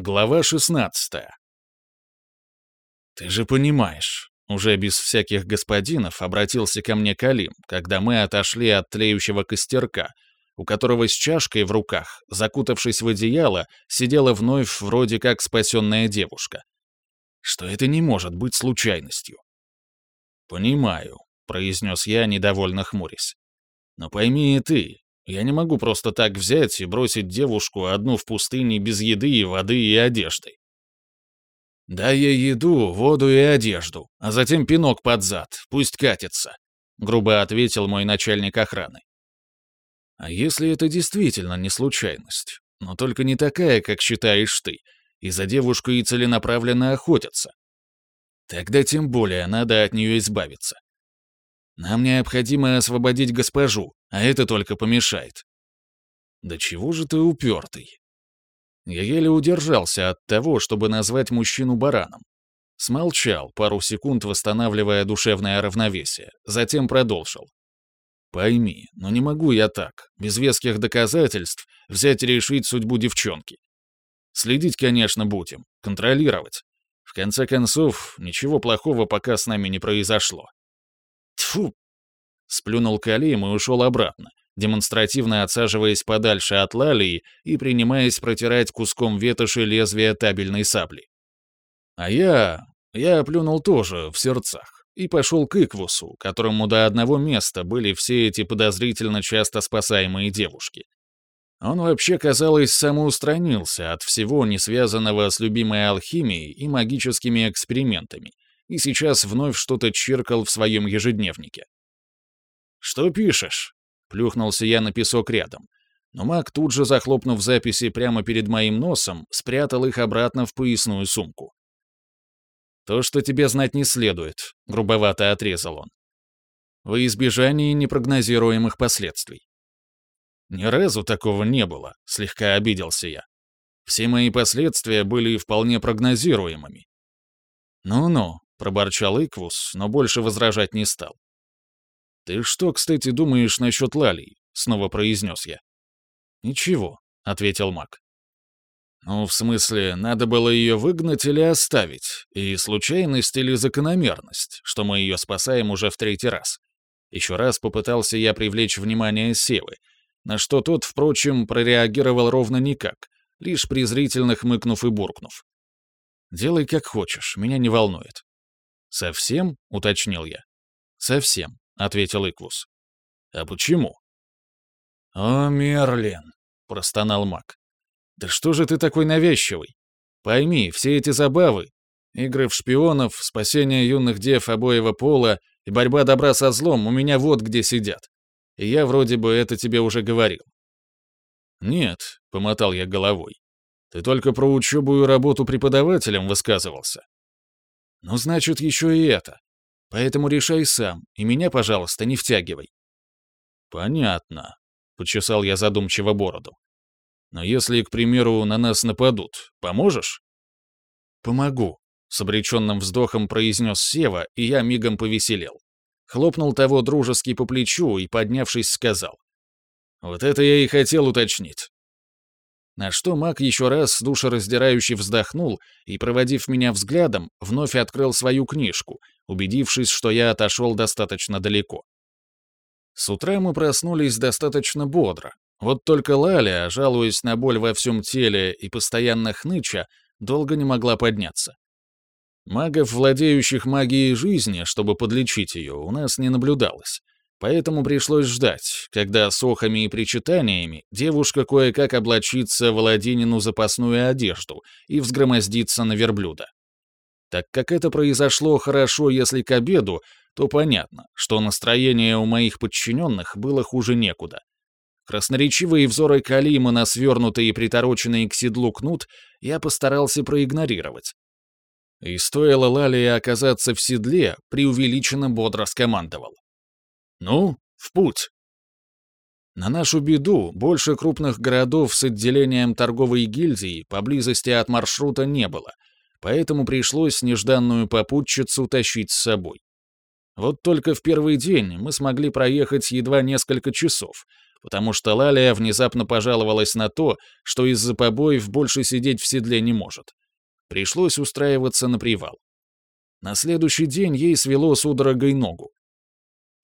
Глава 16 «Ты же понимаешь», — уже без всяких господинов обратился ко мне Калим, когда мы отошли от тлеющего костерка, у которого с чашкой в руках, закутавшись в одеяло, сидела вновь вроде как спасенная девушка. Что это не может быть случайностью. «Понимаю», — произнес я, недовольно хмурясь. «Но пойми и ты, я не могу просто так взять и бросить девушку одну в пустыне без еды и воды и одежды. Дай ей еду, воду и одежду, а затем пинок под зад, пусть катится», — грубо ответил мой начальник охраны. «А если это действительно не случайность, но только не такая, как считаешь ты, и за девушкой целенаправленно охотятся? Тогда тем более надо от нее избавиться. Нам необходимо освободить госпожу, а это только помешает. Да чего же ты упертый? Я еле удержался от того, чтобы назвать мужчину бараном. Смолчал, пару секунд восстанавливая душевное равновесие, затем продолжил. Пойми, но не могу я так, без веских доказательств, взять и решить судьбу девчонки. Следить, конечно, будем, контролировать. В конце концов, ничего плохого пока с нами не произошло. Тьфу!» Сплюнул Калим и ушел обратно, демонстративно отсаживаясь подальше от Лалии и принимаясь протирать куском ветоши лезвие табельной сабли. А я... я плюнул тоже в сердцах и пошел к Иквусу, которому до одного места были все эти подозрительно часто спасаемые девушки. Он вообще, казалось, самоустранился от всего, не связанного с любимой алхимией и магическими экспериментами, и сейчас вновь что-то чиркал в своем ежедневнике. «Что пишешь?» — плюхнулся я на песок рядом. Но маг, тут же захлопнув записи прямо перед моим носом, спрятал их обратно в поясную сумку. «То, что тебе знать не следует», — грубовато отрезал он. «Во избежание непрогнозируемых последствий». «Ни разу такого не было», — слегка обиделся я. «Все мои последствия были вполне прогнозируемыми». «Ну-ну», — проборчал Иквус, но больше возражать не стал. «Ты что, кстати, думаешь насчет Лалии?» — снова произнес я. «Ничего», — ответил маг. «Ну, в смысле, надо было ее выгнать или оставить, и случайность или закономерность, что мы ее спасаем уже в третий раз. Еще раз попытался я привлечь внимание Севы, на что тот, впрочем, прореагировал ровно никак, лишь презрительно хмыкнув и буркнув. «Делай как хочешь, меня не волнует. «Совсем?» — уточнил я. «Совсем», — ответил Иквус. «А почему?» «О, Мерлин!» — простонал маг. «Да что же ты такой навязчивый? Пойми, все эти забавы, игры в шпионов, спасение юных дев обоего пола и борьба добра со злом у меня вот где сидят. И я вроде бы это тебе уже говорил». «Нет», — помотал я головой. «Ты только про учебу и работу преподавателем высказывался. Ну, значит, еще и это. Поэтому решай сам, и меня, пожалуйста, не втягивай. Понятно, почесал я задумчиво бороду. Но если, к примеру, на нас нападут, поможешь? Помогу, с обреченным вздохом произнес Сева, и я мигом повеселел. Хлопнул того дружески по плечу и, поднявшись, сказал. Вот это я и хотел уточнить. На что маг еще раз душераздирающе вздохнул и, проводив меня взглядом, вновь открыл свою книжку, убедившись, что я отошел достаточно далеко. С утра мы проснулись достаточно бодро. Вот только Лаля, жалуясь на боль во всем теле и постоянно хныча, долго не могла подняться. Магов, владеющих магией жизни, чтобы подлечить ее, у нас не наблюдалось. Поэтому пришлось ждать, когда с охами и причитаниями девушка кое-как облачится в Аладдинину запасную одежду и взгромоздится на верблюда. Так как это произошло хорошо, если к обеду, то понятно, что настроение у моих подчиненных было хуже некуда. Красноречивые взоры Калима на свернутый и притороченный к седлу кнут я постарался проигнорировать. И стоило Лалии оказаться в седле, преувеличенно бодро скомандовал. Ну, в путь. На нашу беду больше крупных городов с отделением торговой гильдии поблизости от маршрута не было, поэтому пришлось нежданную попутчицу тащить с собой. Вот только в первый день мы смогли проехать едва несколько часов, потому что Лалия внезапно пожаловалась на то, что из-за побоев больше сидеть в седле не может. Пришлось устраиваться на привал. На следующий день ей свело судорогой ногу.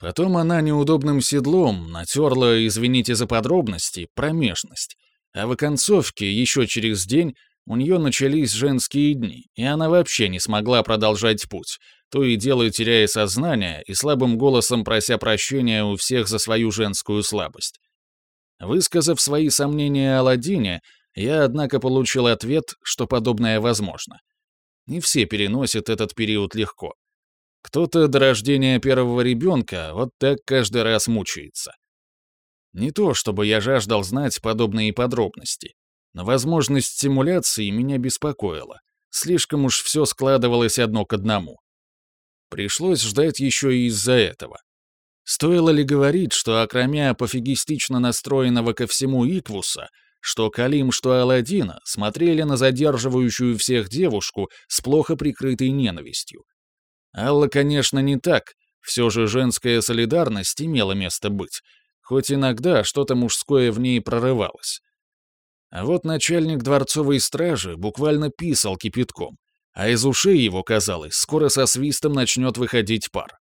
Потом она неудобным седлом натерла, извините за подробности, промежность, а в оконцовке еще через день у нее начались женские дни, и она вообще не смогла продолжать путь, то и дело теряя сознание и слабым голосом прося прощения у всех за свою женскую слабость. Высказав свои сомнения о Ладине, я, однако, получил ответ, что подобное возможно. Не все переносят этот период легко. Кто-то до рождения первого ребенка вот так каждый раз мучается. Не то, чтобы я жаждал знать подобные подробности, но возможность симуляции меня беспокоила. Слишком уж все складывалось одно к одному. Пришлось ждать еще и из-за этого. Стоило ли говорить, что окромя пофигистично настроенного ко всему Иквуса, что Калим, что Аладдина смотрели на задерживающую всех девушку с плохо прикрытой ненавистью. Алла, конечно, не так, все же женская солидарность имела место быть, хоть иногда что-то мужское в ней прорывалось. А вот начальник дворцовой стражи буквально писал кипятком, а из ушей его, казалось, скоро со свистом начнет выходить пар.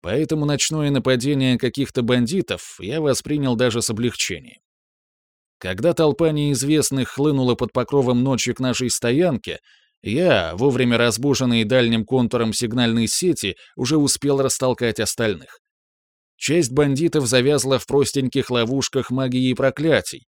Поэтому ночное нападение каких-то бандитов я воспринял даже с облегчением. Когда толпа неизвестных хлынула под покровом ночи к нашей стоянке, я, вовремя разбуженный дальним контуром сигнальной сети, уже успел растолкать остальных. Часть бандитов завязла в простеньких ловушках магии и проклятий,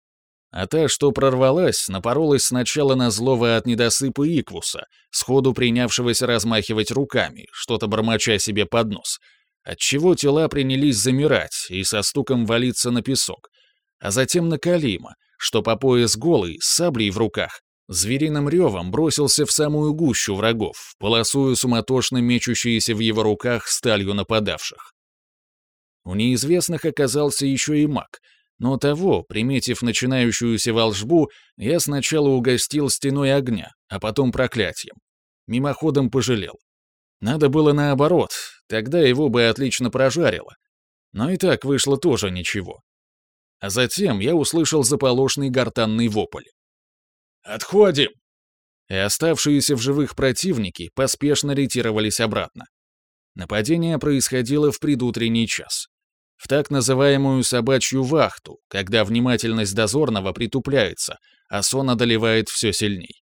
а та, что прорвалась, напоролась сначала на злого от недосыпа Иквуса, сходу принявшегося размахивать руками, что-то бормоча себе под нос, отчего тела принялись замирать и со стуком валиться на песок, а затем на Калима, что по пояс голый, с саблей в руках, звериным ревом бросился в самую гущу врагов, полосуя суматошно мечущиеся в его руках сталью нападавших. У неизвестных оказался еще и маг — но того, приметив начинающуюся волжбу, я сначала угостил стеной огня, а потом проклятием. Мимоходом пожалел. Надо было наоборот, тогда его бы отлично прожарило. Но и так вышло тоже ничего. А затем я услышал заполошный гортанный вопль. «Отходим!» И оставшиеся в живых противники поспешно ретировались обратно. Нападение происходило в предутренний час в так называемую собачью вахту, когда внимательность дозорного притупляется, а сон одолевает все сильней.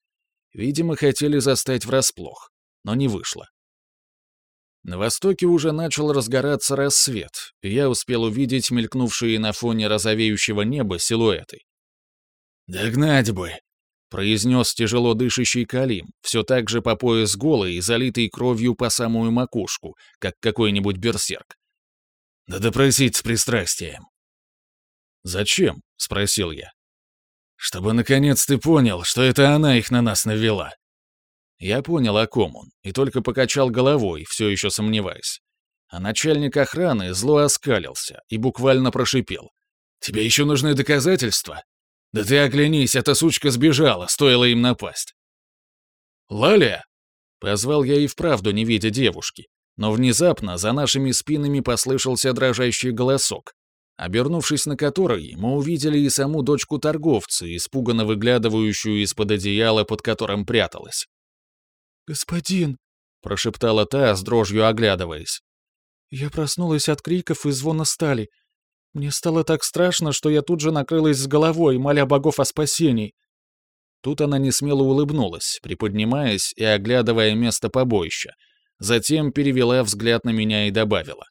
Видимо, хотели застать врасплох, но не вышло. На востоке уже начал разгораться рассвет, и я успел увидеть мелькнувшие на фоне розовеющего неба силуэты. «Догнать бы!» — произнес тяжело дышащий Калим, все так же по пояс голый и залитый кровью по самую макушку, как какой-нибудь берсерк. Да допросить с пристрастием. «Зачем?» — спросил я. «Чтобы, наконец, ты понял, что это она их на нас навела». Я понял, о ком он, и только покачал головой, все еще сомневаясь. А начальник охраны зло оскалился и буквально прошипел. «Тебе еще нужны доказательства? Да ты оглянись, эта сучка сбежала, стоило им напасть». «Лаля!» — позвал я и вправду, не видя девушки, но внезапно за нашими спинами послышался дрожащий голосок, обернувшись на который, мы увидели и саму дочку торговца, испуганно выглядывающую из-под одеяла, под которым пряталась. «Господин!» — прошептала та, с дрожью оглядываясь. «Я проснулась от криков и звона стали. Мне стало так страшно, что я тут же накрылась с головой, моля богов о спасении». Тут она несмело улыбнулась, приподнимаясь и оглядывая место побоища — Затем перевела взгляд на меня и добавила.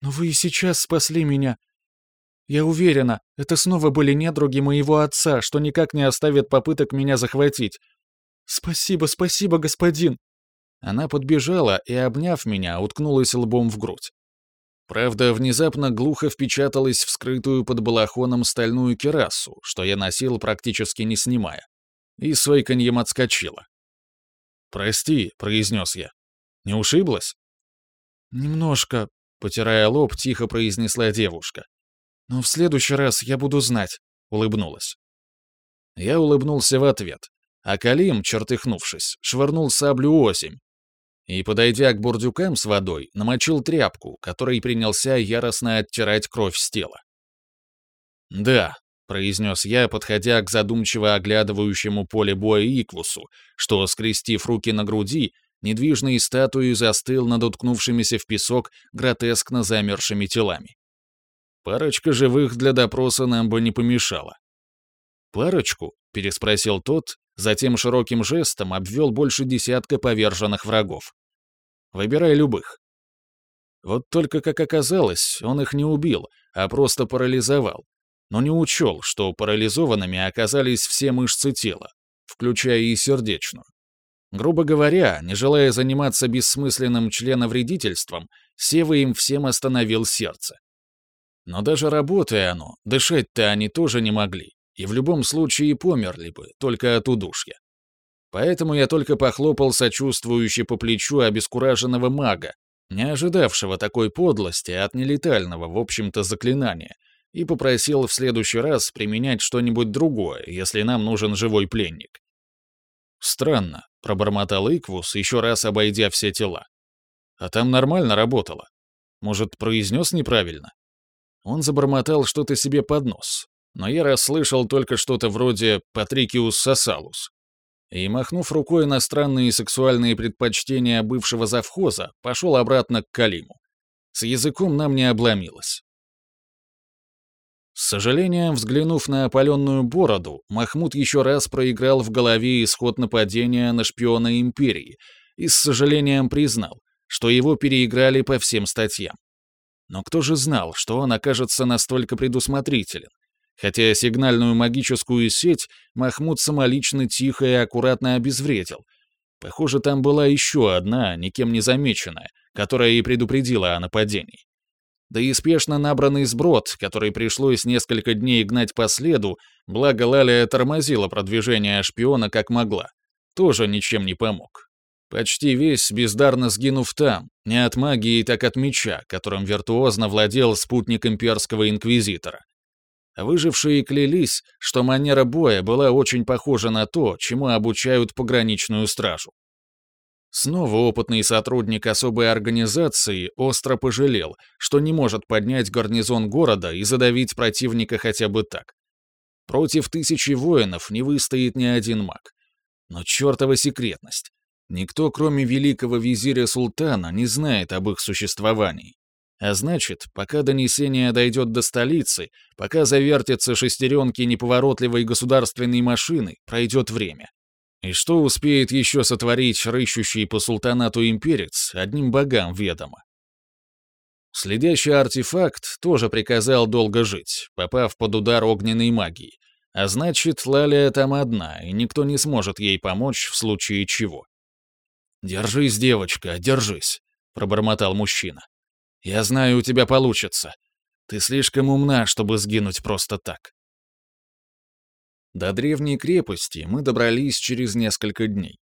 «Но вы и сейчас спасли меня. Я уверена, это снова были недруги моего отца, что никак не оставят попыток меня захватить. Спасибо, спасибо, господин!» Она подбежала и, обняв меня, уткнулась лбом в грудь. Правда, внезапно глухо впечаталась в скрытую под балахоном стальную керасу, что я носил практически не снимая. И сойканьем отскочила. «Прости», — произнес я. Не ушиблась?» «Немножко», — потирая лоб, тихо произнесла девушка. «Но в следующий раз я буду знать», — улыбнулась. Я улыбнулся в ответ, а Калим, чертыхнувшись, швырнул саблю осень и, подойдя к бурдюкам с водой, намочил тряпку, которой принялся яростно оттирать кровь с тела. «Да», — произнес я, подходя к задумчиво оглядывающему поле боя Иквусу, что, скрестив руки на груди, недвижной статуей застыл над уткнувшимися в песок гротескно замершими телами. Парочка живых для допроса нам бы не помешала. «Парочку?» — переспросил тот, затем широким жестом обвел больше десятка поверженных врагов. «Выбирай любых». Вот только, как оказалось, он их не убил, а просто парализовал, но не учел, что парализованными оказались все мышцы тела, включая и сердечную. Грубо говоря, не желая заниматься бессмысленным членовредительством, Сева им всем остановил сердце. Но даже работая оно, дышать-то они тоже не могли, и в любом случае померли бы, только от удушья. Поэтому я только похлопал сочувствующе по плечу обескураженного мага, не ожидавшего такой подлости от нелетального, в общем-то, заклинания, и попросил в следующий раз применять что-нибудь другое, если нам нужен живой пленник. «Странно», — пробормотал Иквус, еще раз обойдя все тела. «А там нормально работало. Может, произнес неправильно?» Он забормотал что-то себе под нос, но я расслышал только что-то вроде «Патрикиус сосалус». И, махнув рукой на странные сексуальные предпочтения бывшего завхоза, пошел обратно к Калиму. С языком нам не обломилось. С сожалением, взглянув на опаленную бороду, Махмуд еще раз проиграл в голове исход нападения на шпиона Империи и с сожалением признал, что его переиграли по всем статьям. Но кто же знал, что он окажется настолько предусмотрителен? Хотя сигнальную магическую сеть Махмуд самолично тихо и аккуратно обезвредил. Похоже, там была еще одна, никем не замеченная, которая и предупредила о нападении. Да и спешно набранный сброд, который пришлось несколько дней гнать по следу, благо Лалия тормозила продвижение шпиона как могла, тоже ничем не помог. Почти весь бездарно сгинув там, не от магии, так от меча, которым виртуозно владел спутник имперского инквизитора. Выжившие клялись, что манера боя была очень похожа на то, чему обучают пограничную стражу. Снова опытный сотрудник особой организации остро пожалел, что не может поднять гарнизон города и задавить противника хотя бы так. Против тысячи воинов не выстоит ни один маг. Но чертова секретность. Никто, кроме великого визиря султана, не знает об их существовании. А значит, пока донесение дойдет до столицы, пока завертятся шестеренки неповоротливой государственной машины, пройдет время. И что успеет еще сотворить рыщущий по султанату имперец, одним богам ведомо. Следящий артефакт тоже приказал долго жить, попав под удар огненной магии. А значит, Лалия там одна, и никто не сможет ей помочь в случае чего. «Держись, девочка, держись», — пробормотал мужчина. «Я знаю, у тебя получится. Ты слишком умна, чтобы сгинуть просто так». До древней крепости мы добрались через несколько дней.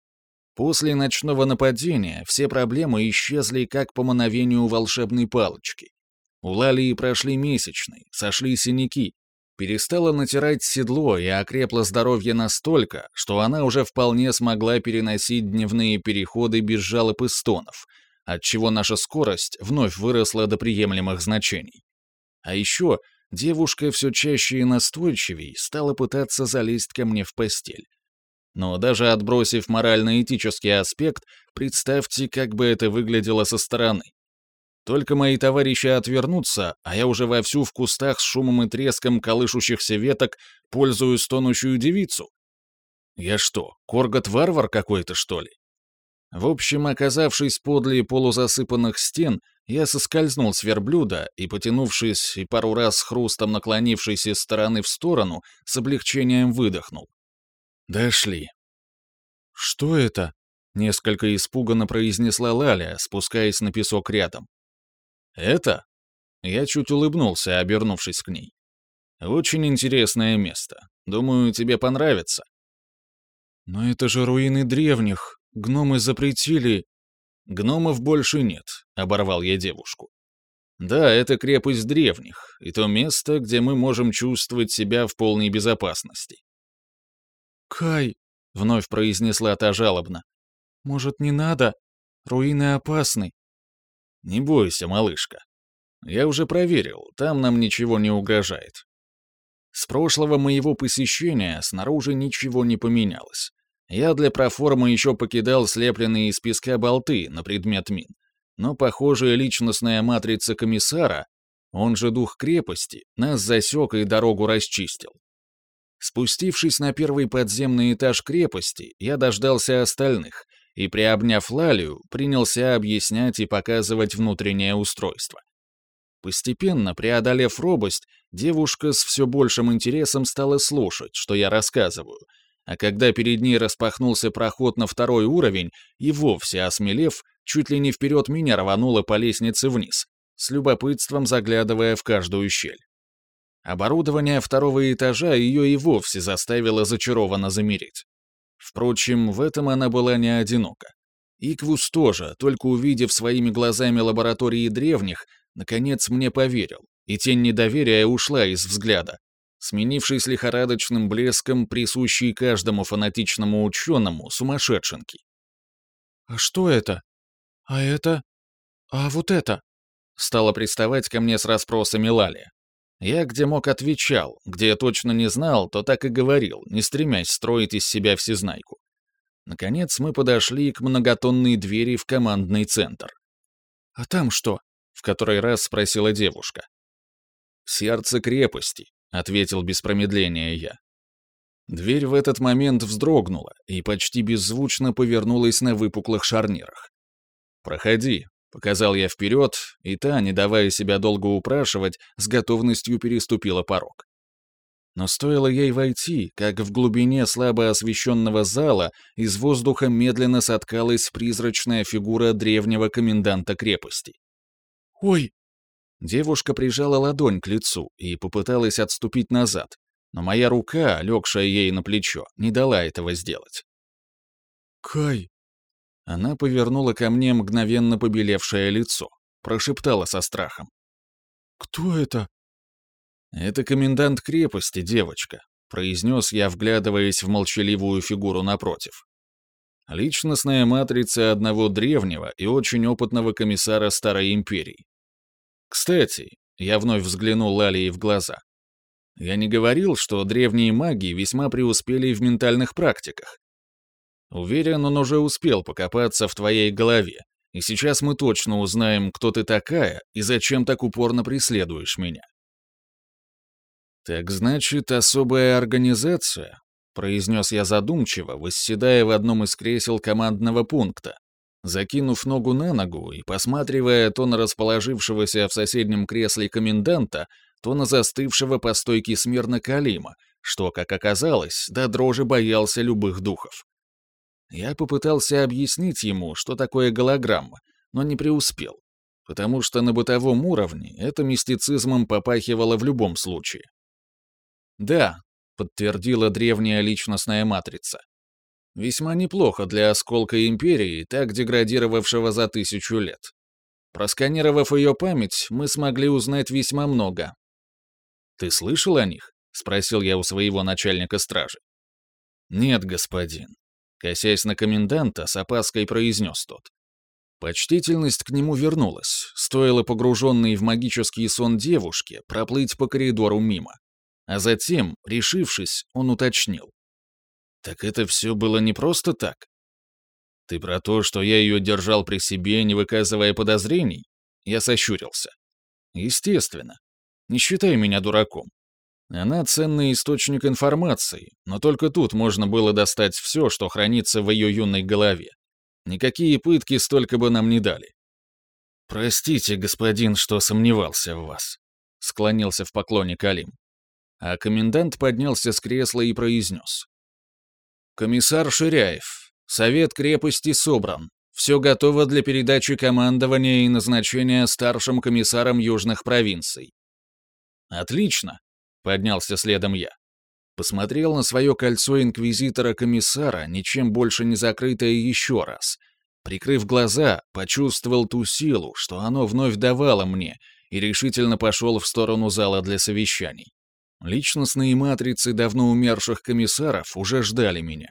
После ночного нападения все проблемы исчезли как по мановению волшебной палочки. У Лалии прошли месячные, сошли синяки, перестала натирать седло и окрепло здоровье настолько, что она уже вполне смогла переносить дневные переходы без жалоб и стонов, отчего наша скорость вновь выросла до приемлемых значений. А еще девушка все чаще и настойчивей стала пытаться залезть ко мне в постель. Но даже отбросив морально-этический аспект, представьте, как бы это выглядело со стороны. Только мои товарищи отвернутся, а я уже вовсю в кустах с шумом и треском колышущихся веток пользую стонущую девицу. Я что, Коргот-варвар какой-то, что ли? В общем, оказавшись подле полузасыпанных стен, я соскользнул с верблюда и, потянувшись и пару раз хрустом наклонившись из стороны в сторону, с облегчением выдохнул. Дошли. «Что это?» — несколько испуганно произнесла Лаля, спускаясь на песок рядом. «Это?» Я чуть улыбнулся, обернувшись к ней. «Очень интересное место. Думаю, тебе понравится». «Но это же руины древних. Гномы запретили...» «Гномов больше нет», — оборвал я девушку. «Да, это крепость древних, и то место, где мы можем чувствовать себя в полной безопасности». «Кай», — вновь произнесла та жалобно, — «может, не надо? Руины опасны». «Не бойся, малышка. Я уже проверил, там нам ничего не угрожает». С прошлого моего посещения снаружи ничего не поменялось. Я для проформы еще покидал слепленные из песка болты на предмет мин. Но, похожая личностная матрица комиссара, он же дух крепости, нас засек и дорогу расчистил. Спустившись на первый подземный этаж крепости, я дождался остальных и, приобняв Лалию, принялся объяснять и показывать внутреннее устройство. Постепенно, преодолев робость, девушка с все большим интересом стала слушать, что я рассказываю, а когда перед ней распахнулся проход на второй уровень, и вовсе осмелев, чуть ли не вперед меня рванула по лестнице вниз, с любопытством заглядывая в каждую щель. Оборудование второго этажа ее и вовсе заставило зачарованно замереть. Впрочем, в этом она была не одинока. Иквус тоже, только увидев своими глазами лаборатории древних, Наконец мне поверил, и тень недоверия ушла из взгляда, сменившись лихорадочным блеском, присущий каждому фанатичному ученому сумасшедшенки. «А что это? А это? А вот это?» Стала приставать ко мне с расспросами Лалия. Я где мог отвечал, где точно не знал, то так и говорил, не стремясь строить из себя всезнайку. Наконец мы подошли к многотонной двери в командный центр. «А там что?» в который раз спросила девушка. «Сердце крепости», — ответил без промедления я. Дверь в этот момент вздрогнула и почти беззвучно повернулась на выпуклых шарнирах. «Проходи», — показал я вперед, и та, не давая себя долго упрашивать, с готовностью переступила порог. Но стоило ей войти, как в глубине слабо освещенного зала из воздуха медленно соткалась призрачная фигура древнего коменданта крепости. «Ой!» Девушка прижала ладонь к лицу и попыталась отступить назад, но моя рука, легшая ей на плечо, не дала этого сделать. «Кай!» Она повернула ко мне мгновенно побелевшее лицо, прошептала со страхом. «Кто это?» «Это комендант крепости, девочка», — произнес я, вглядываясь в молчаливую фигуру напротив. Личностная матрица одного древнего и очень опытного комиссара Старой Империи. Кстати, я вновь взглянул Лалии в глаза. Я не говорил, что древние маги весьма преуспели в ментальных практиках. Уверен, он уже успел покопаться в твоей голове, и сейчас мы точно узнаем, кто ты такая и зачем так упорно преследуешь меня. Так значит, особая организация, произнес я задумчиво, восседая в одном из кресел командного пункта, закинув ногу на ногу и посматривая то на расположившегося в соседнем кресле коменданта, то на застывшего по стойке смирно Калима, что, как оказалось, до дрожи боялся любых духов. Я попытался объяснить ему, что такое голограмма, но не преуспел, потому что на бытовом уровне это мистицизмом попахивало в любом случае. Да, подтвердила древняя личностная матрица. Весьма неплохо для осколка империи, так деградировавшего за тысячу лет. Просканировав ее память, мы смогли узнать весьма много. «Ты слышал о них?» — спросил я у своего начальника стражи. «Нет, господин», — косясь на коменданта, с опаской произнес тот. Почтительность к нему вернулась, стоило погруженной в магический сон девушке проплыть по коридору мимо. А затем, решившись, он уточнил. «Так это все было не просто так?» «Ты про то, что я ее держал при себе, не выказывая подозрений?» Я сощурился. «Естественно. Не считай меня дураком. Она ценный источник информации, но только тут можно было достать все, что хранится в ее юной голове. Никакие пытки столько бы нам не дали. «Простите, господин, что сомневался в вас», — склонился в поклоне Калим а комендант поднялся с кресла и произнес. «Комиссар Ширяев, совет крепости собран. Все готово для передачи командования и назначения старшим комиссаром южных провинций». «Отлично», — поднялся следом я. Посмотрел на свое кольцо инквизитора-комиссара, ничем больше не закрытое еще раз. Прикрыв глаза, почувствовал ту силу, что оно вновь давало мне, и решительно пошел в сторону зала для совещаний. Личностные матрицы давно умерших комиссаров уже ждали меня,